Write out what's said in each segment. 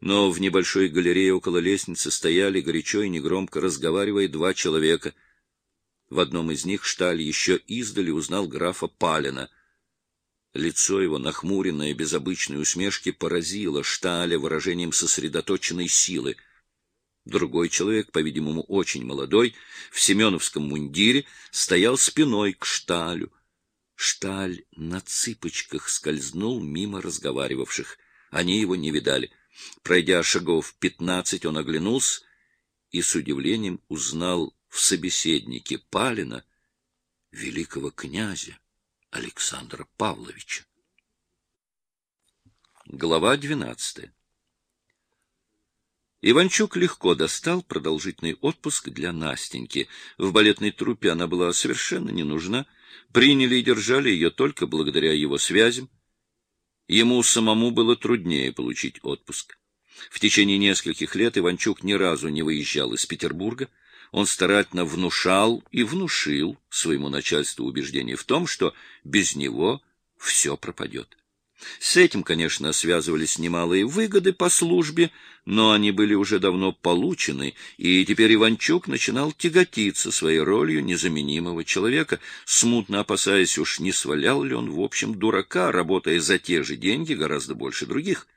но в небольшой галерее около лестницы стояли, горячо и негромко разговаривая, два человека. В одном из них Шталь еще издали узнал графа Палина. Лицо его, нахмуренное без обычной усмешки, поразило Шталя выражением сосредоточенной силы. Другой человек, по-видимому, очень молодой, в семеновском мундире, стоял спиной к Шталю. Шталь на цыпочках скользнул мимо разговаривавших. Они его не видали. Пройдя шагов пятнадцать, он оглянулся и с удивлением узнал в собеседнике Палина великого князя Александра Павловича. Глава двенадцатая Иванчук легко достал продолжительный отпуск для Настеньки. В балетной труппе она была совершенно не нужна. Приняли и держали ее только благодаря его связям. Ему самому было труднее получить отпуск. В течение нескольких лет Иванчук ни разу не выезжал из Петербурга. Он старательно внушал и внушил своему начальству убеждение в том, что без него все пропадет. С этим, конечно, связывались немалые выгоды по службе, но они были уже давно получены, и теперь Иванчук начинал тяготиться своей ролью незаменимого человека, смутно опасаясь уж, не свалял ли он, в общем, дурака, работая за те же деньги гораздо больше других.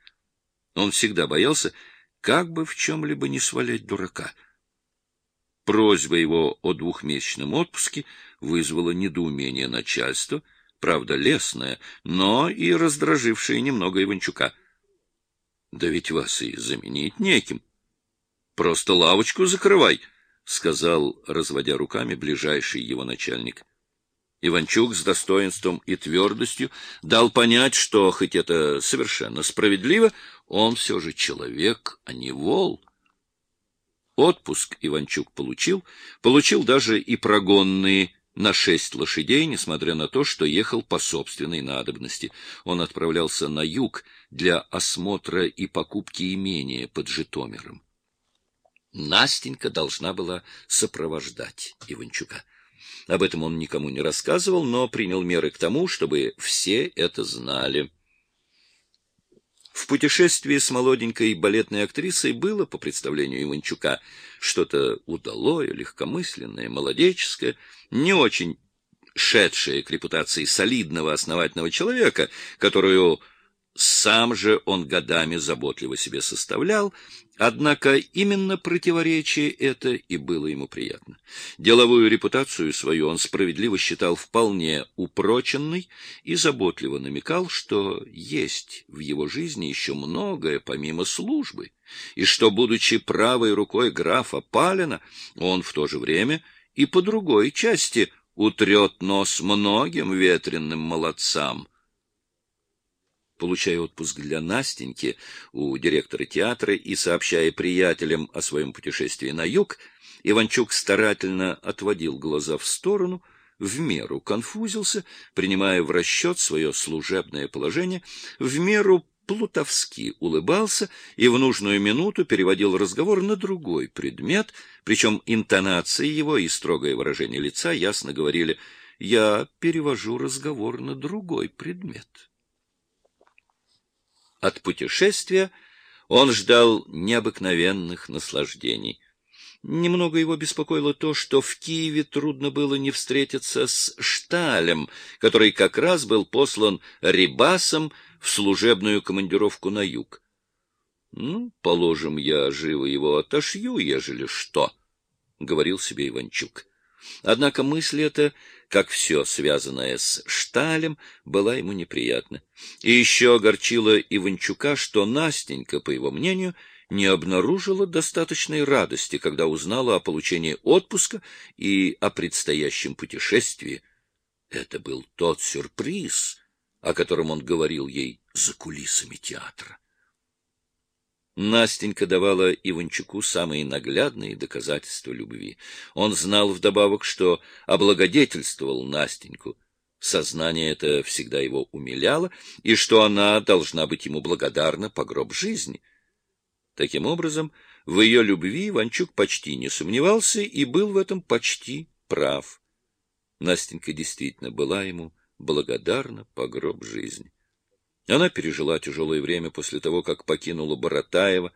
Он всегда боялся, как бы в чем-либо не свалять дурака. Просьба его о двухмесячном отпуске вызвала недоумение начальства — правда, лесная, но и раздражившая немного Иванчука. — Да ведь вас и заменить неким. — Просто лавочку закрывай, — сказал, разводя руками, ближайший его начальник. Иванчук с достоинством и твердостью дал понять, что, хоть это совершенно справедливо, он все же человек, а не вол. Отпуск Иванчук получил, получил даже и прогонные на шесть лошадей, несмотря на то, что ехал по собственной надобности. Он отправлялся на юг для осмотра и покупки имения под Житомиром. Настенька должна была сопровождать Иванчука. Об этом он никому не рассказывал, но принял меры к тому, чтобы все это знали. В путешествии с молоденькой балетной актрисой было, по представлению Иванчука, что-то удалое, легкомысленное, молодеческое, не очень шедшее к репутации солидного основательного человека, которую сам же он годами заботливо себе составлял, однако именно противоречие это и было ему приятно. Деловую репутацию свою он справедливо считал вполне упроченной и заботливо намекал, что есть в его жизни еще многое помимо службы, и что, будучи правой рукой графа Палина, он в то же время и по другой части утрет нос многим ветренным молодцам, получая отпуск для Настеньки у директора театра и сообщая приятелям о своем путешествии на юг, Иванчук старательно отводил глаза в сторону, в меру конфузился, принимая в расчет свое служебное положение, в меру плутовски улыбался и в нужную минуту переводил разговор на другой предмет, причем интонации его и строгое выражение лица ясно говорили «я перевожу разговор на другой предмет». От путешествия он ждал необыкновенных наслаждений. Немного его беспокоило то, что в Киеве трудно было не встретиться с Шталем, который как раз был послан Рибасом в служебную командировку на юг. Ну, положим, я живо его отошью, ежели что, — говорил себе Иванчук. Однако мысль эта как все связанное с Шталем, была ему неприятна. И еще огорчило Иванчука, что Настенька, по его мнению, не обнаружила достаточной радости, когда узнала о получении отпуска и о предстоящем путешествии. Это был тот сюрприз, о котором он говорил ей за кулисами театра. Настенька давала Иванчуку самые наглядные доказательства любви. Он знал вдобавок, что облагодетельствовал Настеньку. Сознание это всегда его умиляло, и что она должна быть ему благодарна по гроб жизни. Таким образом, в ее любви Иванчук почти не сомневался и был в этом почти прав. Настенька действительно была ему благодарна по гроб жизни. Она пережила тяжелое время после того, как покинула Боротаева,